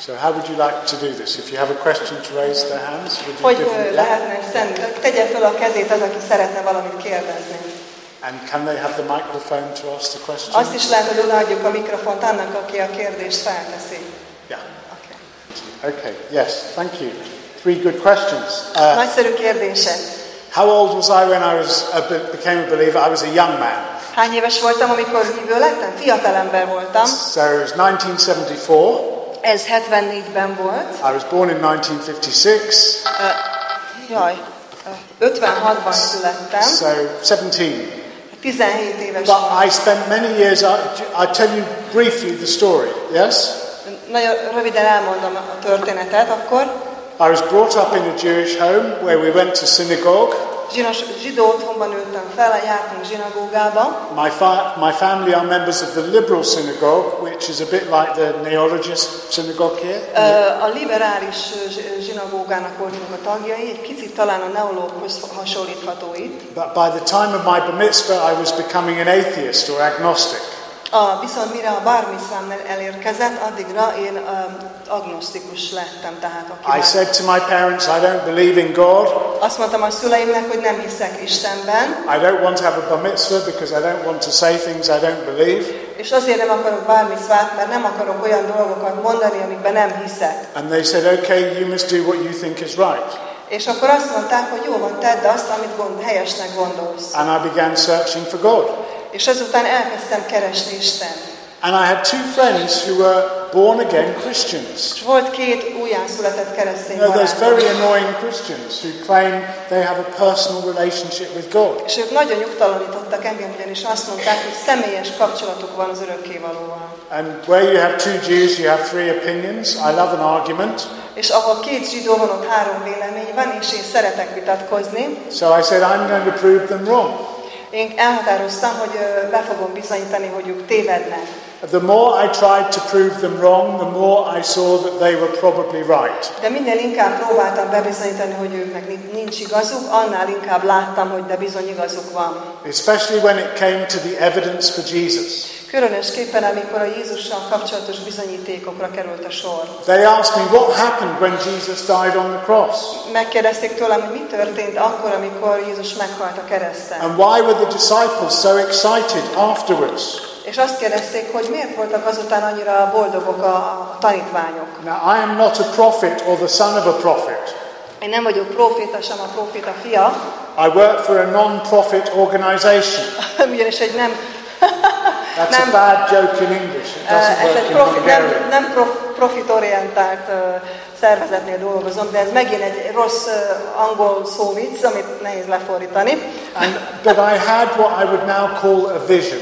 So how would you like to do this? If you have a question to raise their hands, would you Hogy give them, lehetne tenni? Tegye fel a kezét az, aki szeretne valamit kérdezni. And can they have the microphone to ask the question? Azt is lehet, hogy odaadjuk a mikrofont annak, aki a kérdést felteszi. Yeah. Okay. Okay. Yes. Thank you. Three good questions. Uh, Nagyszerű kérdések. how old was I when I was a, became a believer? I was a young man. Hány éves voltam, amikor hívő lettem? Fiatalember voltam. So it was 1974. Ez 74-ben volt. I was born in 1956. Ö, Jaj, ö, 56-ban születtem. So 17. 17 éves But. I spent many years. I, I tell you briefly the story. Yes. Nagyon röviden elmondom a történetet akkor. I was brought up in a Jewish home where we went to synagogue. Zsinos, zsidó otthonban nőttem fel, jártunk zsinagógába. My, fa- my family are members of the liberal synagogue, which is a bit like the neologist synagogue here. Ö, A liberális zsinagógának voltunk a tagjai, egy picit talán a neológhoz hasonlítható itt. But by the time of my bar mitzvah, I was becoming an atheist or agnostic. A, viszont mire a bármiszvám elérkezett, addigra én um, agnosztikus lettem, tehát aki I said to my parents, I don't believe in God. Azt mondtam a szüleimnek, hogy nem hiszek Istenben, I don't want to have a bar mitzvah because I don't want to say things I don't believe. és azért nem akarok bármiszvát, mert nem akarok olyan dolgokat mondani, amikben nem hiszek. And they said, okay, you must do what you think is right. És akkor azt mondták, hogy jó van, tedd azt, amit gond, helyesnek gondolsz. And I began searching for God. És ezután elkezdtem keresni Istent. And I had two friends who were born again Christians. Volt két újjászületett keresztény You know, those very annoying Christians who claim they have a personal relationship with God. És ők nagyon nyugtalanítottak engem, ugyanis azt mondták, hogy személyes kapcsolatuk van az örökkévalóval. And where you have two Jews, you have three opinions. I love an argument. És ahol két zsidó van, ott három vélemény van, és én szeretek vitatkozni. So I said, I'm going to prove them wrong. Én elhatároztam, hogy be fogom bizonyítani, hogy ők tévednek. The more I tried to prove them wrong, the more I saw that they were probably right. De minél inkább próbáltam bebizonyítani, hogy őknek nin- nincs igazuk, annál inkább láttam, hogy de bizony igazuk van. Especially when it came to the evidence for Jesus. Különösképpen, amikor a Jézussal kapcsolatos bizonyítékokra került a sor. They asked me what happened when Jesus died on the cross. Megkérdezték tőlem, hogy mi történt akkor, amikor Jézus meghalt a kereszten. And why were the disciples so excited afterwards? És azt kérdezték, hogy miért voltak azután annyira boldogok a, a tanítványok. Now, I am not a prophet or the son of a prophet. Én nem vagyok proféta, sem a proféta fia, I work for a non-profit organization. ugyanis egy nem, That's a Nem. bad joke in English. It doesn't ez work egy in profit, nem, nem prof, profitorientált ö, szervezetnél dolgozom, de ez megint egy rossz ö, angol szóvic, amit nehéz lefordítani. And, but I had what I would now call a vision.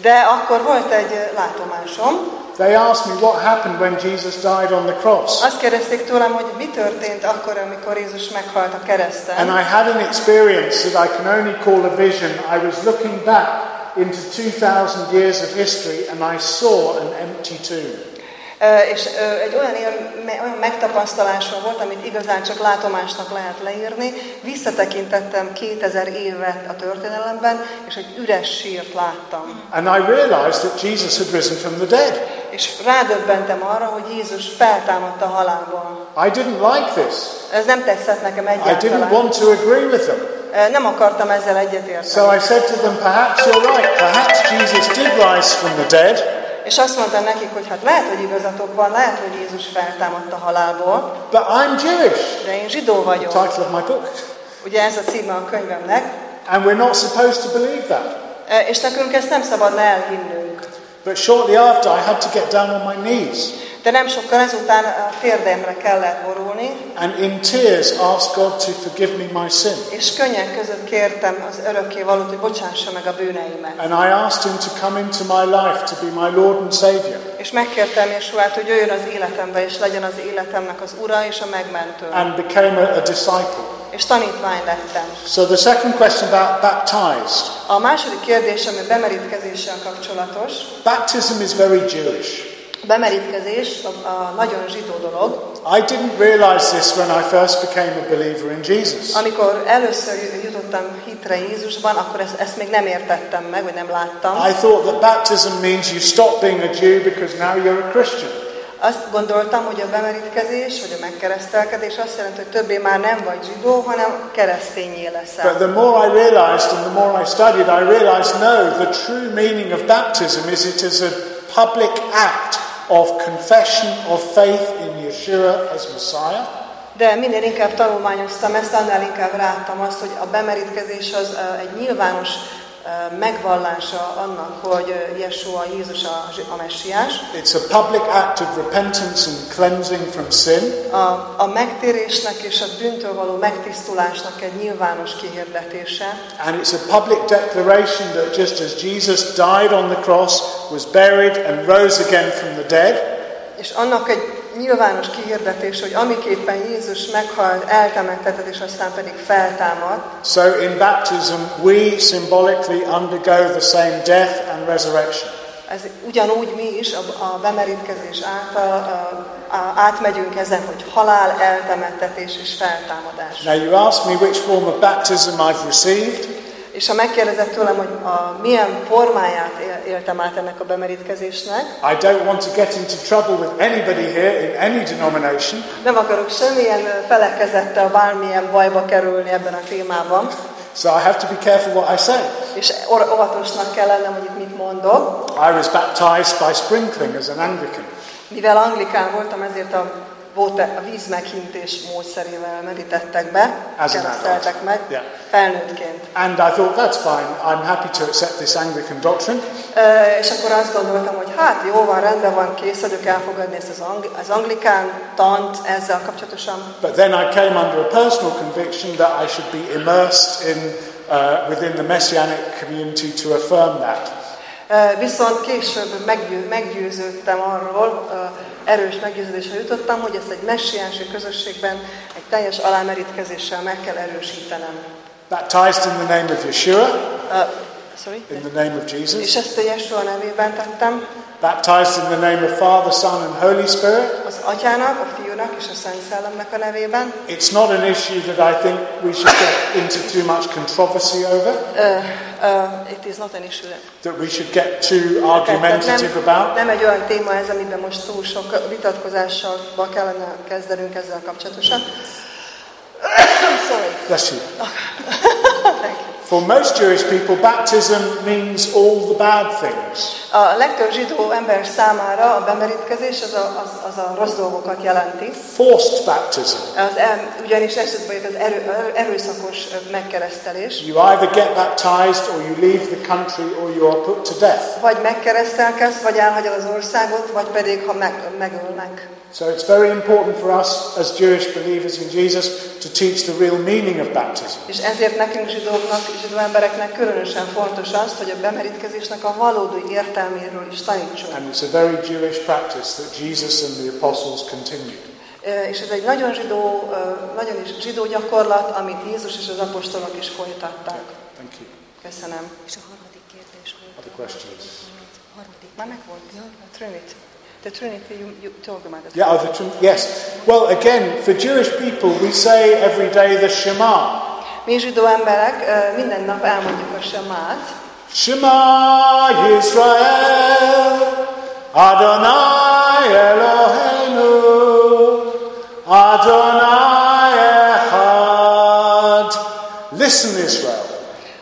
De akkor volt egy látomásom. They asked me what happened when Jesus died on the cross. Azt kérdezték tőlem, hogy mi történt akkor, amikor Jézus meghalt a And kereszten. I had an experience that I can only call a vision. I was looking back into 2,000 years of history and I saw an empty tomb. Ö, És ö, egy olyan, él- me- olyan megtapasztalásom volt, amit igazán csak látomásnak lehet leírni. Visszatekintettem 2000 évet a történelemben, és egy üres sírt láttam. And I realized that Jesus had risen from the dead. És rádöbbentem arra, hogy Jézus feltámadt a halálból. I didn't like this. Ez nem tetszett nekem I didn't egyáltalán. want to agree with them. Nem akartam ezzel So egyetérteni. I said to them, perhaps you're right. Perhaps Jesus did rise from the dead. És azt mondtam nekik, hogy hát lehet, hogy igazatok van, lehet, hogy Jézus feltámadt a halálból, But I'm Jewish. de én zsidó vagyok. Title of my book. Ugye ez a címe a könyvemnek. And we're not supposed to believe that. És nekünk ezt nem szabadna elhinnünk. But shortly after, I had to get down on my knees De nem sokkal ezután a térdemre kellett borulni, and in tears ask God to forgive me my sin. és könnyek között kértem az örökké valót, hogy bocsássa meg a bűneimet. And I asked him to come into my life to be my Lord and Savior. És megkértem Jesuát, hogy jöjjön az életembe, és legyen az életemnek az ura és a megmentő. and became a, a disciple. És tanítvány lettem. So the second question about baptized. A második kérdés, ami bemerítkezéssel kapcsolatos, Baptism is very Jewish. Bemerítkezés a, a nagyon zsidó dolog. I didn't realize this when I first became a believer in Jesus. Amikor először jutottam hitre Jézusban, akkor ezt, ezt még nem értettem meg, vagy nem láttam. I thought that baptism means you stop being a Jew because now you're a Christian. Azt gondoltam, hogy a bemerítkezés, vagy a megkeresztelkedés azt jelenti, hogy többé már nem vagy zsidó, hanem keresztényé leszel. But the more I realized and the more I studied, I realized no, the true meaning of baptism is it is a public act of confession of faith in Yeshua as Messiah. De minél inkább tanulmányoztam ezt, annál inkább láttam azt, hogy a bemerítkezés az egy nyilvános megvallása annak, hogy Yeshua, Jézus a, a messiás. It's a public act of repentance and cleansing from sin. A, a megtérésnek és a bűntől való megtisztulásnak egy nyilvános kihirdetése. And it's a public declaration that just as Jesus died on the cross, was buried, and rose again from the dead, És annak egy nyilvános kihirdetés, hogy amiképpen Jézus meghalt, eltemettetett, és aztán pedig feltámad, so in baptism we symbolically undergo the same death and resurrection. ez ugyanúgy mi is a, a bemerítkezés által a, a, átmegyünk ezen, hogy halál, eltemettetés és feltámadás. Now you ask me which form of baptism I've received. És ha megkérdezett tőlem, hogy a, milyen formáját él- éltem át ennek a bemerítkezésnek, I don't want to get into trouble with anybody here in any denomination, nem akarok semmilyen felekezettel bármilyen bajba kerülni ebben a témában, so I have to be careful what I say. és óvatosnak kell lennem, hogy itt mit mondok. I was baptized by sprinkling as an Anglican. Mivel anglikán voltam, ezért a, volt a víz meghintés módszerével merítettek be, As kereszteltek meg, Yeah. felnőttként. And I thought, that's fine, I'm happy to accept this Anglican doctrine. Ö, és akkor azt gondoltam, hogy hát jó van, rendben van, kész vagyok elfogadni ezt az, angli- az anglikán tant ezzel kapcsolatosan. But then I came under a personal conviction that I should be immersed in, uh, within the Messianic community to affirm that. Viszont később meggyő, meggyőződtem arról, erős meggyőződésre jutottam, hogy ezt egy messiánsi közösségben egy teljes alámerítkezéssel meg kell erősítenem. Baptized in the name of Yeshua, sorry? in the name of Jesus. És ezt a Yeshua nevében tettem, Baptized in the name of Father, Son, and Holy Spirit. az Atyának, a Fiúnak és a Szent Szellemnek a nevében. It's not an issue that I think we should get into too much controversy over, Uh, uh, it is not an issue. that we should get too argumentative nem, about. nem egy olyan téma ez, amiben most túl sok vitatkozással kellene kezdenünk ezzel kapcsolatosan. Sorry. Bless you. For most Jewish people, baptism means all the bad things. A legtöbb zsidó ember számára a bemerítkezés az a, az, az a rossz dolgokat jelenti. Forced baptism. Az, el- ugyanis eszükbe jut az erő, erőszakos megkeresztelés. You either get baptized or you leave the country or you are put to death. Vagy megkeresztelkedsz, vagy elhagyod az országot, vagy pedig ha meg, megölnek. So it's very important for us as Jewish believers in Jesus to teach the real meaning of baptism. És ezért nekünk zsidóknak, zsidó embereknek különösen fontos az, hogy a bemerítkezésnek a valódi értelméről is tanítsunk. And it's a very Jewish practice that Jesus and the apostles continued. És ez egy nagyon zsidó, nagyon is zsidó gyakorlat, amit Jézus és az apostolok is folytattak. Thank you. Köszönöm. És a harmadik kérdés volt. Other questions? Harmadik. Már megvolt? A Trinity. The Trinity, you, you talk about it. Yeah, oh, the, trin- yes. Well, again, for Jewish people, we say every day the Shema. Mi zsidó emberek minden nap elmondjuk a semát. Shema Yisrael, Adonai Eloheinu, Adonai Echad. Listen, Israel.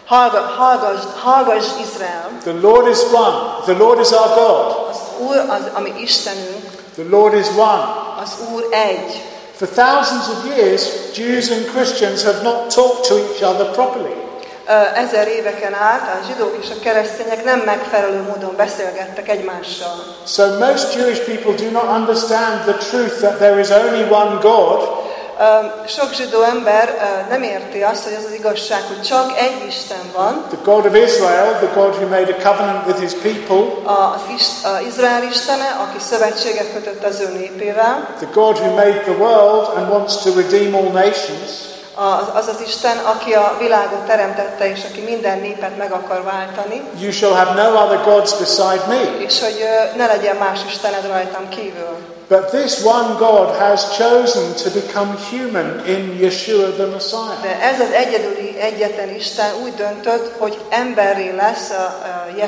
Hallga, hallgass, hallgass Israel. The Lord is one. The Lord is our God. Úr, az, ami Istenünk, The Lord is one. az Úr egy. For thousands of years, Jews and Christians have not talked to each other properly. Ezer éveken át a zsidók és a keresztények nem megfelelő módon beszélgettek egymással. So most Jewish people do not understand the truth that there is only one God Sok zsidó ember nem érti azt, hogy az az igazság, hogy csak egy Isten van, The God of Israel, the God who made a covenant with his people, az Izrael Istene, aki szövetséget kötött az ő népével, the God who made the world and wants to redeem all nations, Az az, Isten, aki a világot teremtette, és aki minden népet meg akar váltani, You shall have no other gods beside me. és hogy ne legyen más Istened rajtam kívül. But this one God has chosen to become human in Yeshua the Messiah. De ez az egyedüli, egyetlen Isten úgy döntött, hogy emberré lesz a, a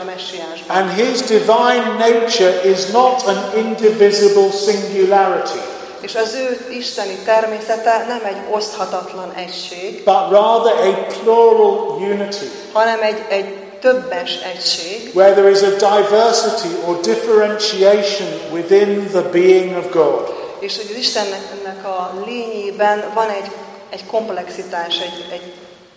a messiásban. And his divine nature is not an indivisible singularity, És az ő isteni természete nem egy oszthatatlan egység, but rather a plural unity, hanem egy, egy többes egység, where there is a diversity or differentiation within the being of God. és hogy az Istennek a lényében van egy, egy komplexitás, egy, egy,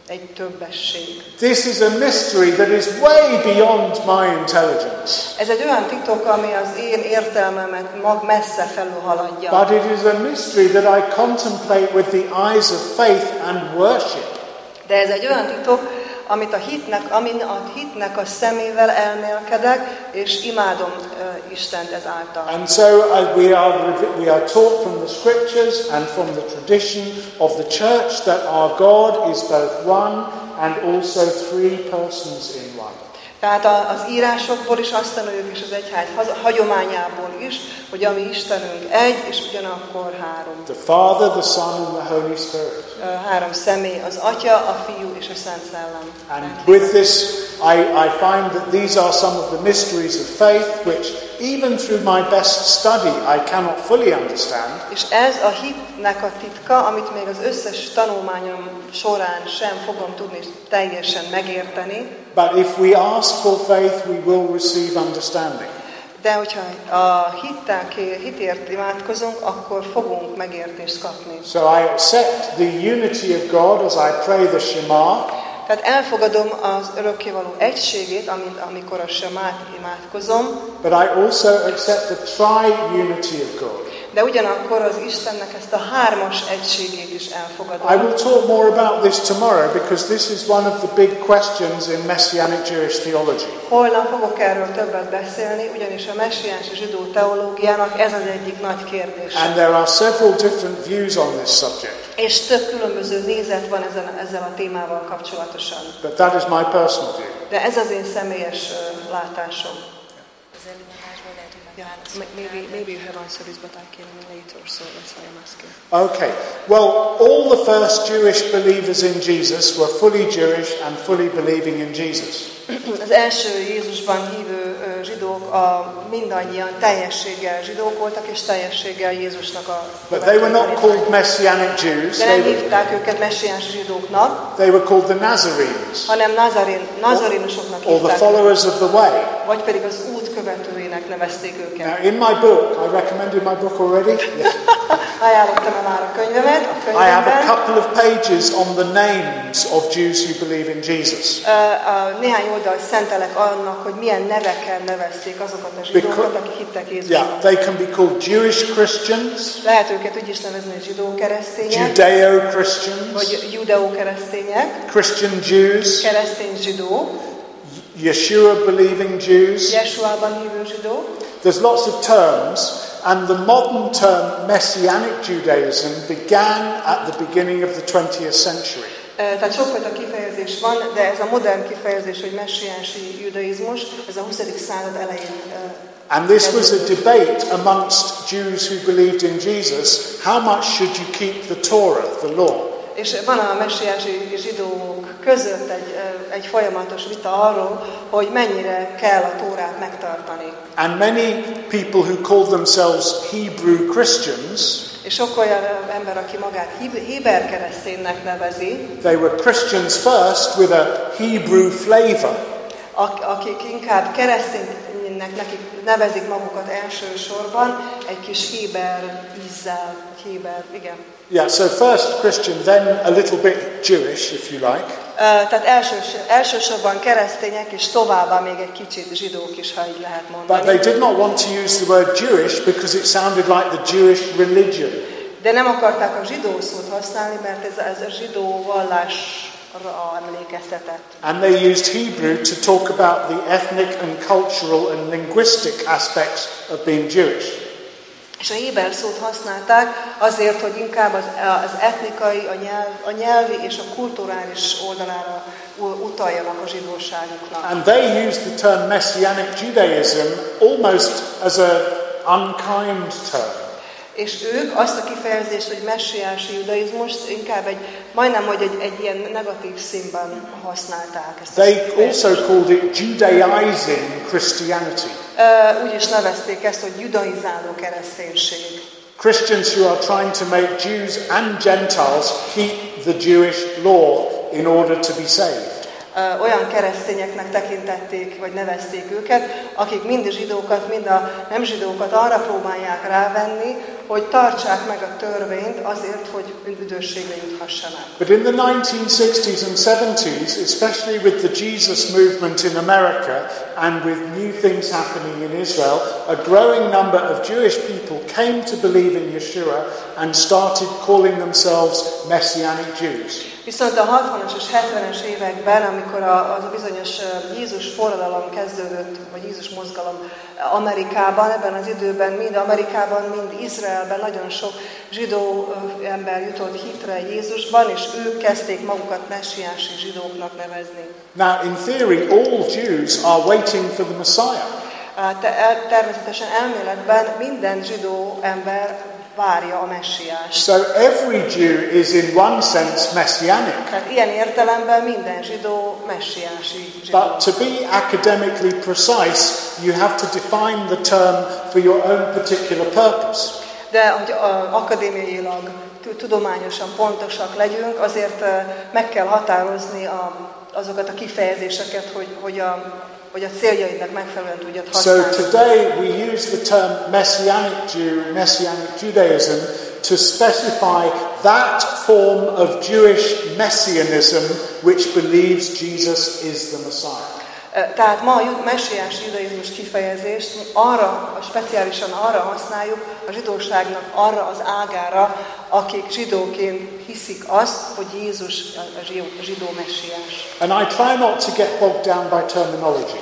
egy többesség. This is a mystery that is way beyond my intelligence, Ez egy olyan titok, ami az én értelmemet mag messze felülhaladja. but it is a mystery that I contemplate with the eyes of faith and worship. De ez egy olyan titok, amit a hitnek, amin a hitnek a szemével elmélkedek, és imádom uh, Istent ezáltal. And so uh, we, are, we are taught from the scriptures and from the tradition of the church that our God is both one and also three persons in one. Tehát az írásokból is azt tanuljuk, és az egyház hagyományából is, hogy a mi Istenünk egy, és ugyanakkor három. The Father, the Son, and the Holy Spirit. Három személy, az Atya, a Fiú és a Szent Szellem. And with this, I, I find that these are some of the mysteries of faith which, even through my best study, I cannot fully understand. És ez a hitnek a titka, amit még az összes tanulmányom során sem fogom tudni teljesen megérteni, But if we ask for faith, we will receive understanding. De hogyha a hittel, ké- hitért imádkozunk, akkor fogunk megértést kapni. So I accept the unity of God as I pray the Shema, Tehát elfogadom az örökkévaló egységét, amit, amikor a semát imádkozom, but I also accept the tri-unity of God. De ugyanakkor az Istennek ezt a hármas egységét is elfogadom. I will talk more about this tomorrow because this is one of the big questions in Messianic Jewish theology. Holnap fogok erről többet beszélni, ugyanis a messiáns zsidó teológiának ez az egyik nagy kérdés. And there are several different views on this subject, És több különböző nézet van ezen, ezzel a témával kapcsolatosan. but that is my personal view. De ez az én személyes ö, látásom. Yeah, megválaszolják. m- maybe, maybe you have answered this, but I came in later, so that's why I'm asking. Okay, well, all the first Jewish believers in Jesus were fully Jewish and fully believing in Jesus. Az első Jézusban hívő zsidók a mindannyian teljességgel zsidók voltak, és teljességgel Jézusnak a But they were not called. Messianic Jews, De nem hívták őket messiáns zsidóknak, they were called the Nazarenes, hanem nazarin, nazarinusoknak or the hívták, followers of the way. vagy pedig az út követőinek nevezték őket. Now, in my book, I recommended my book already. Yes. Ajánlottam már a könyvemet, a I have a couple of pages on the names of Jews who believe in Jesus. Ö, a Néhány oldal szentelek annak, hogy milyen nevekkel nevezték azokat a zsidókat, akik hittek Jézusban. Yeah, they can be called Jewish Christians, Lehet őket úgy is nevezni, hogy zsidó keresztények, Judeo Christians, vagy judeó keresztények, Christian Jews, keresztény zsidó, Yeshua believing Jews. Jesuában hívő zsidó. There's lots of terms, and the modern term Messianic Judaism began at the beginning of the 20th century. Tehát sokfajta kifejezés van, de ez a modern kifejezés, hogy messiánsi judaizmus, ez a 20. század elején And this was a debate amongst Jews who believed in Jesus how much should you keep the Torah, the law? És van a messiási zsidók között egy, egy folyamatos vita arról, hogy mennyire kell a Tórát megtartani. And many people who call themselves Hebrew Christians, És sok olyan ember, aki magát Héber kereszténynek nevezi, they were Christians first with a Hebrew flavor, ak- akik inkább kereszténynek nekik nevezik magukat elsősorban, egy kis héber ízzel, héber, igen. Yeah, so first Christian, then a little bit Jewish, if you like. Tehát elsős, elsősorban keresztények, és továbbá még egy kicsit zsidók is, ha így lehet But they mondani. did not want to use the word Jewish because it sounded like the Jewish religion. De nem akarták a zsidó szót használni, mert ez, ez a zsidó emlékeztetett. And they used Hebrew to talk about the ethnic and cultural and linguistic aspects of being Jewish. És a héber szót használták azért, hogy inkább az, az etnikai, a, nyelv, a nyelvi és a kulturális oldalára utaljanak a zsidóságuknak. And they use the term Messianic Judaism almost as an unkind term. És ők azt a kifejezést, hogy messiási judaizmust inkább egy, majdnem, hogy egy, egy ilyen negatív színben használták. Ezt They also called it Judaizing Christianity. Ö, Úgy is nevezték ezt, hogy judaizáló kereszténység. Christians who are trying to make Jews and Gentiles keep the Jewish law in order to be saved. Olyan keresztényeknek tekintették, vagy nevezték őket, akik mind a zsidókat, mind a nem zsidókat arra próbálják rávenni, hogy tartsák meg a törvényt azért, hogy üdvösségre juthassanak. But in the 1960s and 70s, especially with the Jesus movement in America and with new things happening in Israel, a growing number of Jewish people came to believe in Yeshua and started calling themselves Messianic Jews. Viszont a 60-as és 70-es években, amikor az a bizonyos Jézus forradalom kezdődött, vagy Jézus mozgalom Amerikában, ebben az időben mind Amerikában, mind Izraelben nagyon sok zsidó ember jutott hitre Jézusban, és ők kezdték magukat messiási zsidóknak nevezni. Now, in theory, all Jews are waiting for the Messiah. Természetesen elméletben minden zsidó ember várja a messiást. So every Jew is in one sense messianic. Tehát ilyen értelemben minden zsidó messiási zsidó. But to be academically precise, you have to define the term for your own particular purpose. De hogy akadémiailag, tu- tudományosan pontosak legyünk, azért meg kell határozni a, azokat a kifejezéseket, hogy, hogy, a, a megfelelően tudjad So today we use the term Messianic Jew, Messianic Judaism, to specify that form of Jewish messianism which believes Jesus is the Messiah. Tehát ma a messiás judaizmus kifejezést arra, speciálisan arra használjuk a zsidóságnak arra az ágára, akik zsidóként hiszik azt, hogy Jézus a zsidó, messiás. And I try not to get bogged down by terminology.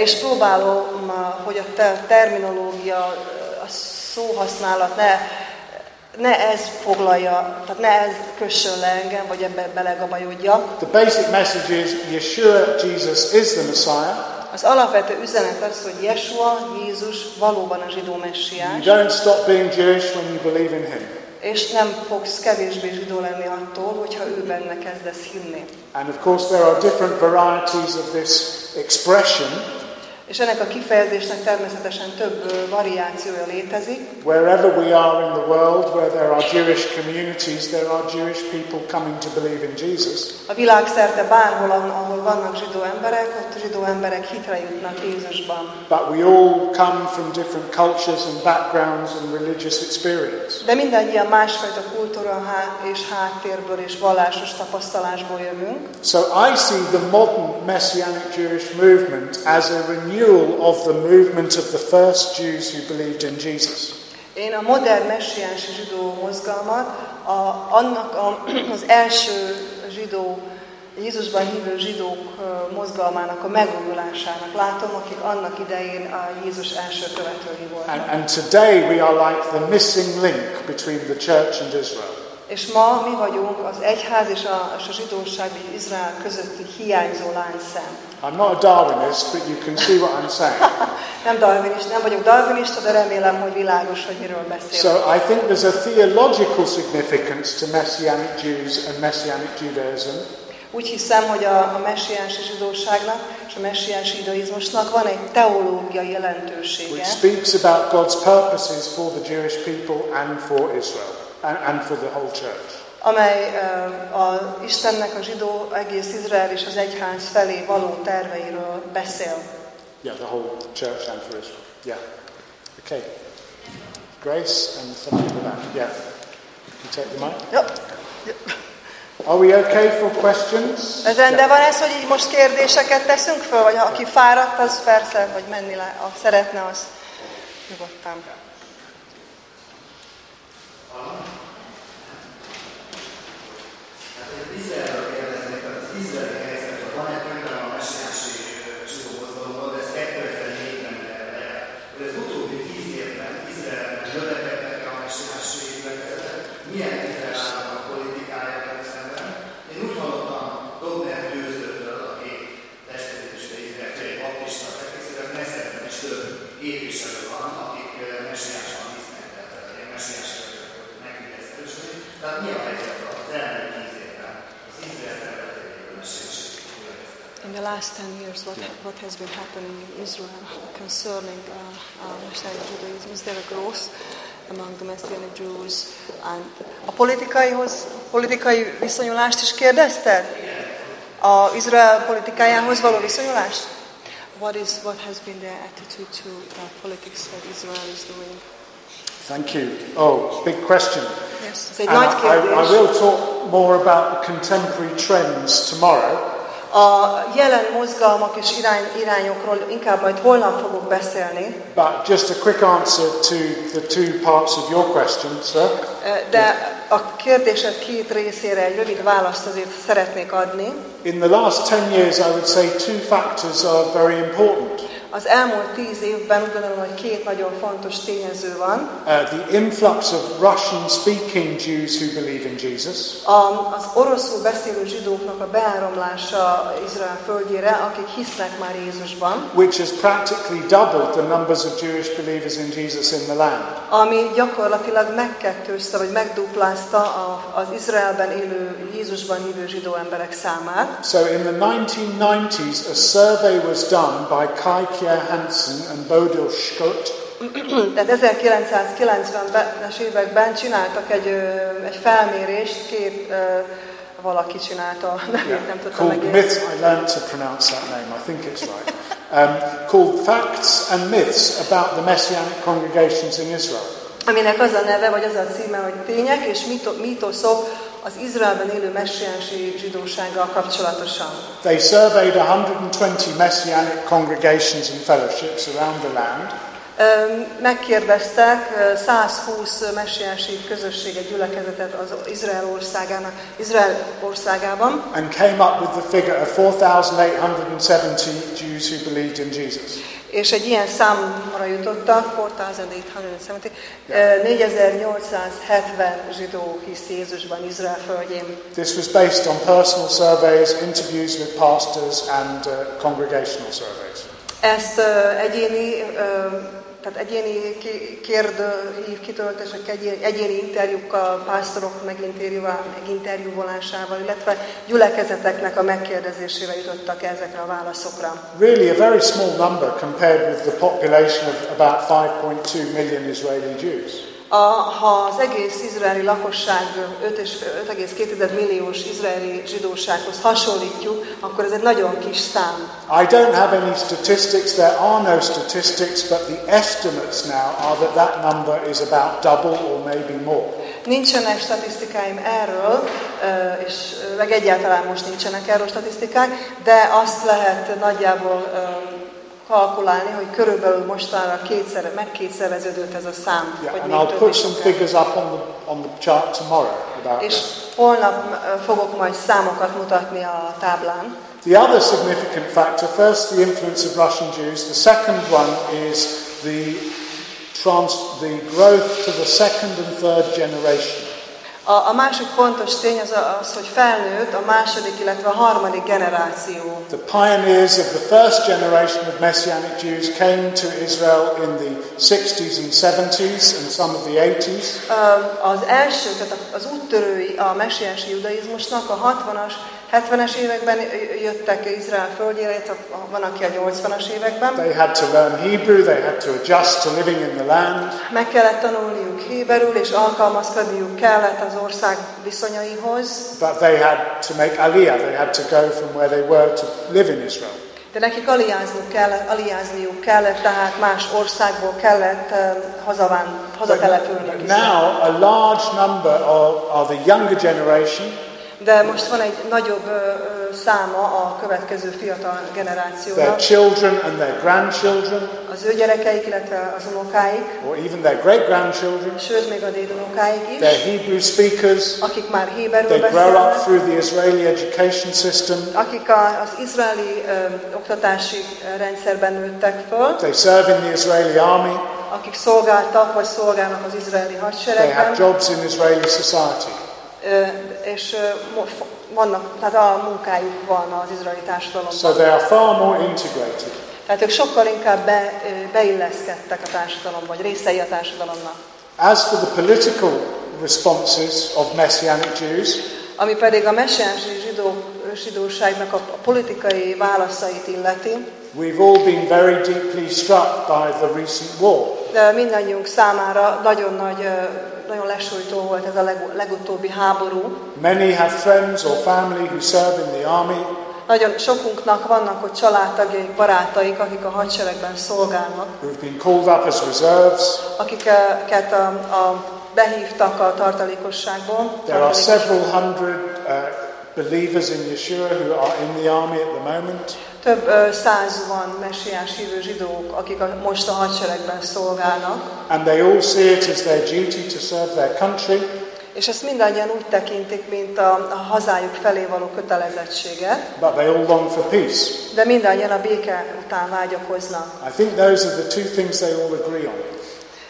És próbálom, hogy a te- terminológia, a szóhasználat ne, ne ez foglalja, tehát ne ez kössön le engem, vagy ebbe belegabajodja. The basic message is Yeshua, Jesus is the Messiah. Az alapvető üzenet az, hogy Yeshua, Jézus valóban a zsidó You messiás, don't stop being Jewish when you believe in him. és nem fogsz kevésbé zsidó lenni attól, hogyha ő benne kezdesz hinni. And of course, there are different varieties of this expression. És ennek a kifejezésnek természetesen több variációja létezik. Wherever we are in the world where there are Jewish communities, there are Jewish people coming to believe in Jesus. A világszerte bárhol, ahol vannak zsidó emberek, ott zsidó emberek hitre jutnak Jézusban. But we all come from different cultures and backgrounds and religious experience. De mindannyian másfajta kultúra és háttérből és vallásos tapasztalásból jövünk. So I see the modern Messianic Jewish movement as a renewal of the movement of the first Jews who believed in Jesus. Én a modern messiánsi zsidó mozgalmat a, annak a, az első zsidó, Jézusban hívő zsidók mozgalmának a megújulásának látom, akik annak idején a Jézus első követői voltak. And, and today we are like the missing link between the church and Israel. És ma mi vagyunk az egyház és a, és a zsidóság vagy Izrael közötti hiányzó láncszem. I'm not a Darwinist, but you can see what I'm saying. Nem, darwinista, nem vagyok darwinista, de remélem, hogy világos, hogy miről beszélek. So I think there's a theological significance to Messianic Jews and Messianic Judaism. Úgy hiszem, hogy a, a messiánsi zsidóságnak és a messiánsi judaizmusnak van egy teológiai jelentősége, which speaks about God's purposes for the Jewish people and for Israel and, and for the whole church. Amely a Istennek, a zsidó, egész Izrael és az egyház felé való terveiről beszél. Yeah, the whole church and for Israel. Yeah. Okay. Grace and something like that. Yeah. You take the mic. Jó. Are we okay for questions? Ez rendben van ez, hogy így most kérdéseket teszünk föl, vagy ha aki fáradt, az persze, vagy menni le, ha szeretne, az nyugodtan. Izraelről last 10 years, what, what has been happening in Israel concerning uh, uh, Messianic Judaism? Is there a growth among the Messianic Jews? And a politikaihoz, politikai viszonyulást is kérdezted? A Izrael politikájához való viszonyulást? What is what has been their attitude to uh, politics that Israel is doing? Thank you. Oh, big question. Yes. Ez And nagy I, I will talk more about the contemporary trends tomorrow. A jelen mozgalmak és irány, irányokról inkább majd holnap fogok beszélni, But just a quick answer to the two parts of your question, sir. de a kérdésed két részére egy rövid választ azért szeretnék adni. In the last 10 years, I would say two factors are very important. Az elmúlt tíz évben úgy gondolom, hogy két nagyon fontos tényező van. Uh, the influx of Russian speaking Jews who believe in Jesus, A, az oroszul beszélő zsidóknak a beáramlása Izrael földjére, akik hisznek már Jézusban, which has practically doubled the numbers of Jewish believers in Jesus in the land. ami gyakorlatilag megkettőzte, vagy megduplázta a, az Izraelben élő Jézusban hívő zsidó emberek számát. So in the 1990s, a survey was done by Kai Kier Hansen and Bodil Schott Tehát 1990-es években csináltak egy, egy felmérést, két valaki csinálta a nevét, nem tudtam called megérni. Myths. I learned to pronounce that name. I think it's right. Um, called Facts and Myths about the Messianic congregations in Israel. Aminek az a neve, vagy az a címe, hogy tények és mito- mítoszok az Izraelben élő zsidósággal kapcsolatosan. They surveyed 120 Messianic congregations and fellowships around the land. Megkérdeztek ö, 120 messiánsi közösséget, gyülekezetet az Izrael országának, Izrael országában, and came up with the figure of 4,870 Jews who believed in Jesus. és egy ilyen számra jutottak, 4870, ö, 4870 zsidó hisz Jézusban Izrael földjén. This was based on personal surveys, interviews with pastors, and uh, congregational surveys. Ezt ö, egyéni, ö, tehát egyéni kérdőív kitöltések, egyéni, egyéni interjúkkal, pásztorok meginterjúvolásával, illetve gyülekezeteknek a megkérdezésére jutottak ezekre a válaszokra. Really, a very small number compared with the population of about 5.2 million Israeli Jews. A, ha az egész izraeli lakosság 5 és- 5,2 milliós izraeli zsidósághoz hasonlítjuk, akkor ez egy nagyon kis szám. I don't have any statistics, there are no statistics, but the estimates now are that that number is about double or maybe more. Nincsenek statisztikáim erről, és meg egyáltalán most nincsenek erről statisztikák, de azt lehet nagyjából kalkulálni, hogy körülbelül mostanra kétszer, megkétszereződött ez a szám. Yeah, hogy and I'll put some figures up on the, on the chart tomorrow about És this. holnap fogok majd számokat mutatni a táblán. The other significant factor, first the influence of Russian Jews, the second one is the, trans, the growth to the second and third generation. A, a másik fontos tény az, az, hogy felnőtt a második, illetve a harmadik generáció. The pioneers of the first generation of Messianic Jews came to Israel in the 60s and 70s and some of the 80s. Ö, Az első, tehát az úttörői a messiánsi judaizmusnak a 60-as, 70-es években jöttek Izrael földjére, illetve van, aki a 80-as években. They had to learn Hebrew, they had to adjust to living in the land. Meg kellett tanulniuk héberül, és alkalmazkodniuk kellett az ország viszonyaihoz, But they had to make aliyah, they had to go from where they were to live in Israel. de nekik aliázniuk kellett, aliázniuk kellett, tehát más országból kellett uh, hazaván, Izraelbe. now a large number of, of the younger generation, De most van egy nagyobb száma a következő fiatal their generációnak, children and their grandchildren, az ő gyerekeik, illetve az unokáik, or even their great grandchildren, sőt még a dédunokáik is, Hebrew speakers, akik már héberül they grow up beszélnek, through the Israeli education system, akik a, az izraeli ö, oktatási rendszerben nőttek föl, they serve in the Israeli army, akik szolgáltak vagy szolgálnak az izraeli they have hadseregben, jobs in Israeli society. És vannak, tehát a munkájuk van az izraeli társadalomban. So they are far more integrated. Tehát ők sokkal inkább be, beilleszkedtek a társadalomba, vagy részei a társadalomnak. As for the political responses of Messianic Jews, Ami pedig a messiánsi zsidó, zsidóságnak a politikai válaszait illeti, we've all been very deeply struck by the recent war. Mindannyiunk számára nagyon nagy, nagyon lesújtó volt ez a leg, legutóbbi háború. Many have friends or family who serve in the army, Nagyon sokunknak vannak ott családtagjaik, barátaik, akik a hadseregben szolgálnak, who've been called up as reserves. akiket a, a behívtak a tartalékosságból. There are several hundred uh, believers in Yeshua who are in the army at the moment. Több ö, száz van messiás hívő zsidók, akik a, most a hadseregben szolgálnak, And they all see it as their duty to serve their country. és ezt mindannyian úgy tekintik, mint a, a hazájuk felé való kötelezettséget, But they all long for peace. de mindannyian a béke után vágyakoznak. I think those are the two things they all agree on.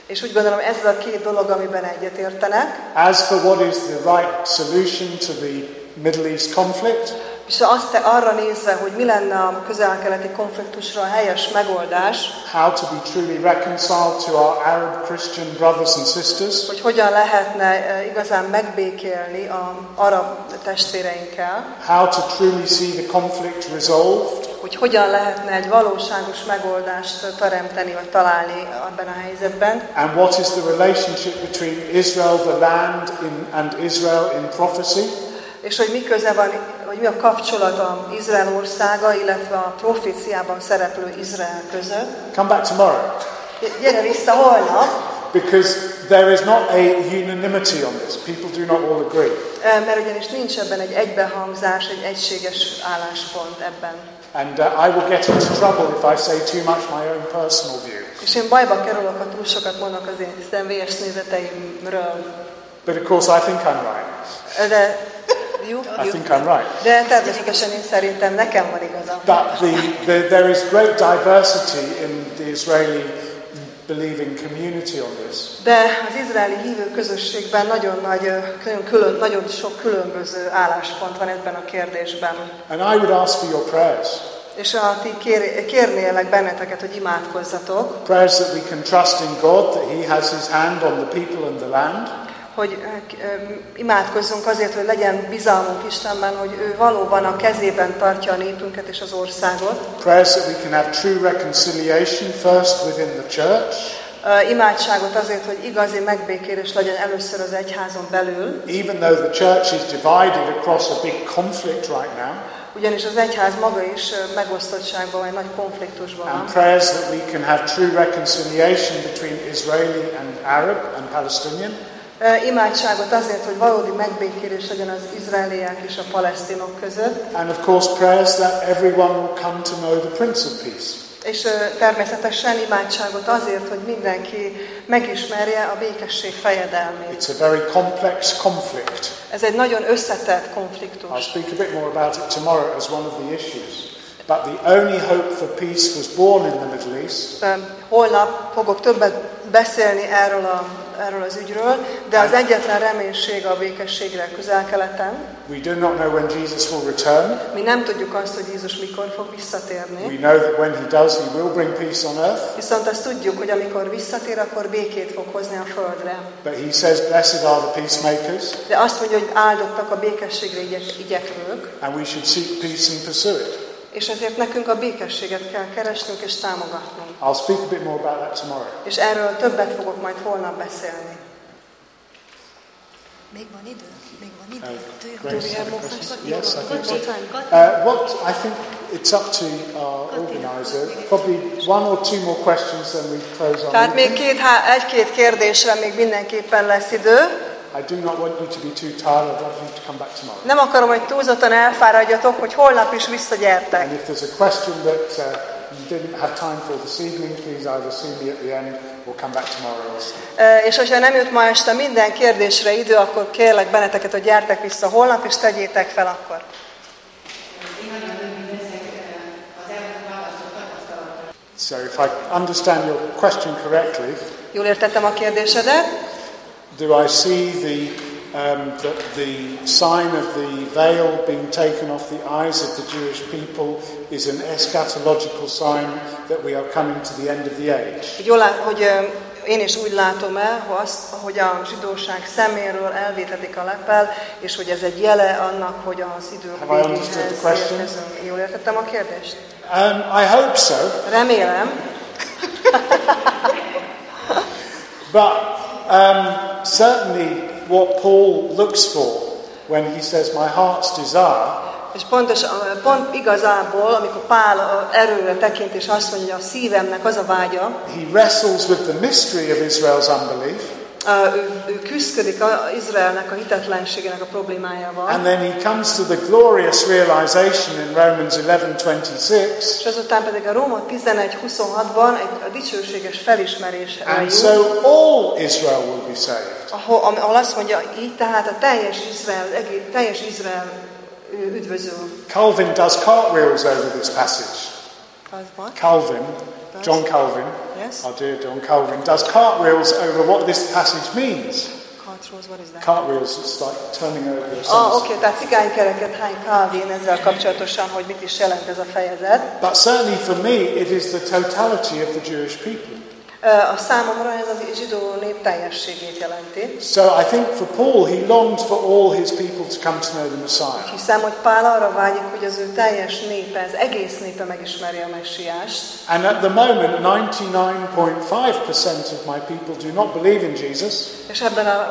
És úgy gondolom ez a két dolog, amiben egyetértenek. As for what is the right solution to the Middle East conflict, És azt arra nézve, hogy mi lenne a közel-keleti konfliktusra a helyes megoldás, how to be truly reconciled to our Arab Christian brothers and sisters, hogy hogyan lehetne eh, igazán megbékélni a arab testvéreinkkel, how to truly see the conflict resolved, hogy hogyan lehetne egy valóságos megoldást teremteni vagy találni ebben a helyzetben, and what is the relationship between Israel, the land, in, and Israel in prophecy, és hogy mi köze van, hogy mi a kapcsolat a Izrael országa, illetve a proféciában szereplő Izrael között. come back tomorrow. Gyere vissza holnap, Because there is not a unanimity on this. People do not all agree. mert ugyanis nincs ebben egy egybehangzás, egy egységes álláspont ebben. And uh, I will get into trouble if I say too much my own personal view. És én bajba kerülök, ha túl sokat mondok az én személyes nézeteimről. But of course, I think I'm right. De, jó, I jó. think I'm right. De természetesen én szerintem nekem van igazam. But the, the, there is great diversity in the Israeli believing community on this. De az izraeli hívő közösségben nagyon, nagy, nagyon, külön, nagyon sok különböző álláspont van ebben a kérdésben. And I would ask for your prayers. És a ti kér, kérnélek benneteket, hogy imádkozzatok, Prayers that we can trust in God, that He has His hand on the people and the land. Hogy imádkozzunk azért, hogy legyen bizalmunk Istenben, hogy ő valóban a kezében tartja a népünket és az országot. Prayers that we can have true reconciliation first within the church, Imádságot azért, hogy igazi megbékélés legyen először az egyházon belül, even though the church is divided across a big conflict right now. ugyanis az egyház maga is megosztottságban vagy nagy konfliktusban van. And prayers that we can have true reconciliation between Israeli and Arab and Palestinian. Imádságot azért, hogy valódi megbékélés legyen az izraeliek és a palesztinok között, And of course, prayers that everyone will come to know the Prince of Peace. és természetesen imádságot azért, hogy mindenki megismerje a békesség fejedelmét. It's a very complex conflict. Ez egy nagyon összetett I'll konfliktus. speak a bit more about it tomorrow as one of the issues. But the only hope for peace was born in the Middle East, Holnap fogok többet beszélni erről, a, erről az ügyről, de az egyetlen reménység a békességre közel-keleten. we do not know when Jesus will return. Mi nem tudjuk azt, hogy Jézus mikor fog visszatérni, We know that when he does, he will bring peace on earth. viszont azt tudjuk, hogy amikor visszatér, akkor békét fog hozni a földre. But he says, Blessed are the peacemakers, De azt mondja, hogy áldottak a békességre igyek, igyekvők, and we should seek peace and pursue it. És ezért nekünk a békességet kell keresnünk és támogatnunk. I'll speak a bit more about that tomorrow. És erről többet fogok majd holnap beszélni. Még van idő? Még van idő? Uh, Do you- Grace? Yes, I think so. Uh, what I think it's up to our organizer. Probably one or two more questions, then we close our Tehát még két, egy-két kérdésre még mindenképpen lesz idő. I do not want you to be too tired. I'd love you to come back tomorrow. Nem akarom, hogy túlzottan elfáradjatok, hogy holnap is visszagyertek. And if there's a question that uh, you didn't have time for this evening, please either see me at the end or come back tomorrow also. Ö, És hogyha nem jut ma este minden kérdésre idő, akkor kérlek benneteket, hogy gyertek vissza holnap, és tegyétek fel akkor. So if I understand your question correctly, Jól értettem a kérdésedet? Do I see the um, that the sign of the veil being taken off the eyes of the Jewish people is an eschatological sign that we are coming to the end of the age. Hogy, jól lát, hogy ö, én is úgy látom el, hogy, azt, hogy a zsidóság szeméről elvétetik a lepel, és hogy ez egy jele annak, hogy az idő Have I understood the végéhez érkezünk. Jól értettem a kérdést? Um, I hope so, Remélem, but um, certainly what Paul looks for when he says, My heart's desire, és pontos, pont igazából, amikor Pál a erőre tekint, és azt mondja, a szívemnek az a vágya, he wrestles with the mystery of Israel's unbelief, ő, ő küzdik a Izraelnek a hitetlenségének a problémájával. and then he comes to the glorious realization in Romans 11:26 És azután pedig a Róma 11.26-ban egy a dicsőséges felismerésre And jut, so all Israel will be saved. ahol, ahol azt mondja, így tehát a teljes Izrael, egész, teljes Izrael üdvözül. Calvin does cartwheels over this passage. Van? Calvin, John Calvin, Yes. our dear John Calvin, does cartwheels over what this passage means. Cartwheels, what is that? Cartwheels, it's like turning over Ah, something. oké, okay, tehát cigánykereket hány Calvin ezzel kapcsolatosan, hogy mit is jelent ez a fejezet. But certainly for me, it is the totality of the Jewish people. A számomra ez az zsidó nép teljességét jelenti. So I think for Paul, he longed for all his people to come to know the Messiah. Hiszem, hogy Pál arra vágyik, hogy az ő teljes népe, az egész népe megismerje a messiást. And at the moment, 99.5% of my people do not believe in Jesus. És ebben a,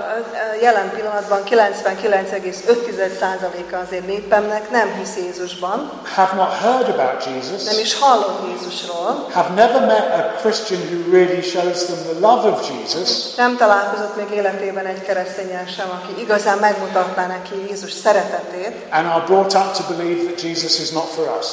jelen pillanatban 99,5%-a az én népemnek nem hisz Jézusban, have not heard about nem Jesus, is hallott Jézusról, have never met a Christian who really shows them the love of Jesus, nem találkozott még életében egy keresztényel sem, aki igazán megmutatná neki Jézus szeretetét, and are brought up to believe that Jesus is not for us.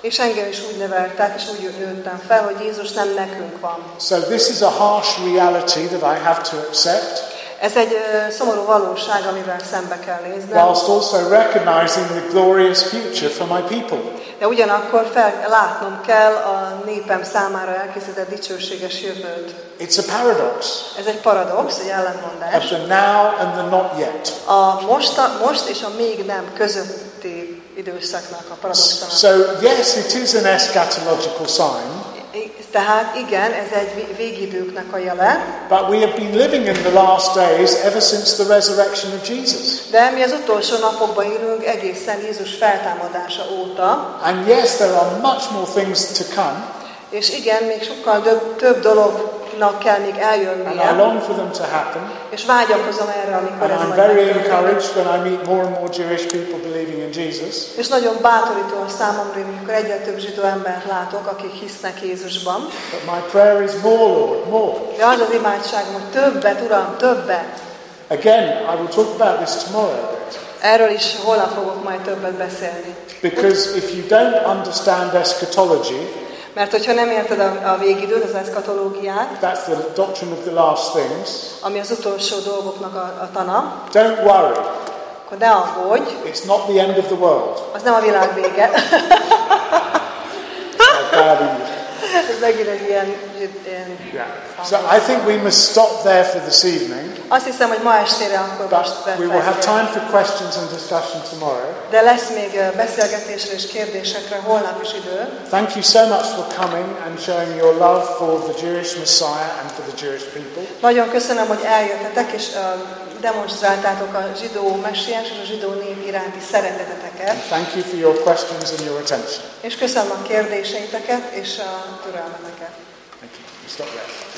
és engem is úgy neveltek, és úgy nőttem fel, hogy Jézus nem nekünk van. So this is a harsh reality that I have to accept, Ez egy szomorú valóság, amivel szembe kell néznem, whilst also recognizing the glorious future for my people. de ugyanakkor fel, látnom kell a népem számára elkészített dicsőséges jövőt. It's a paradox Ez egy paradox, egy of ellentmondás. the now and the not yet. A most, a, most és a még nem közötti időszaknak a paradoxonak. So yes, it is an eschatological sign, Tehát igen, ez egy vé- végidőknek a jele, but we have been living in the last days ever since the resurrection of Jesus. de mi az utolsó napokban élünk egészen Jézus feltámadása óta, And yes, there are much more things to come, és igen, még sokkal több, több dolognak kell még and I eljönnie, long for them to happen. és vágyakozom erre, amikor And ez I'm majd very encouraged when I meet more and more Jewish people believing in Jesus. És nagyon bátorító a számomra, amikor egyre több zsidó embert látok, akik hisznek Jézusban. But my prayer is more, Lord, more. De az az imádságom, hogy többet, Uram, többet. Again, I will talk about this tomorrow. Erről is holnap fogok majd többet beszélni. Because if you don't understand eschatology, Mert hogyha nem érted a, a végidőt, az eszkatológiát, that's the doctrine of the last things, ami az utolsó dolgoknak a, a tana, don't worry. akkor ne aggódj, It's not the end of the world. az nem a világ vége. Yeah. So I think we must stop there for this evening. Azt hiszem, hogy ma estére akkor most we will have time for questions and discussion tomorrow. De lesz még beszélgetésre és kérdésekre holnap is idő. Thank you so much for coming and showing your love for the Jewish Messiah and for the Jewish people. Nagyon köszönöm, hogy eljöttetek és ö, demonstráltátok a zsidó messiás és a zsidó nép iránti szereteteteket. Thank you for your questions and your attention. És köszönöm a kérdéseiteket és a türelmeteket. Thank you. Stop there.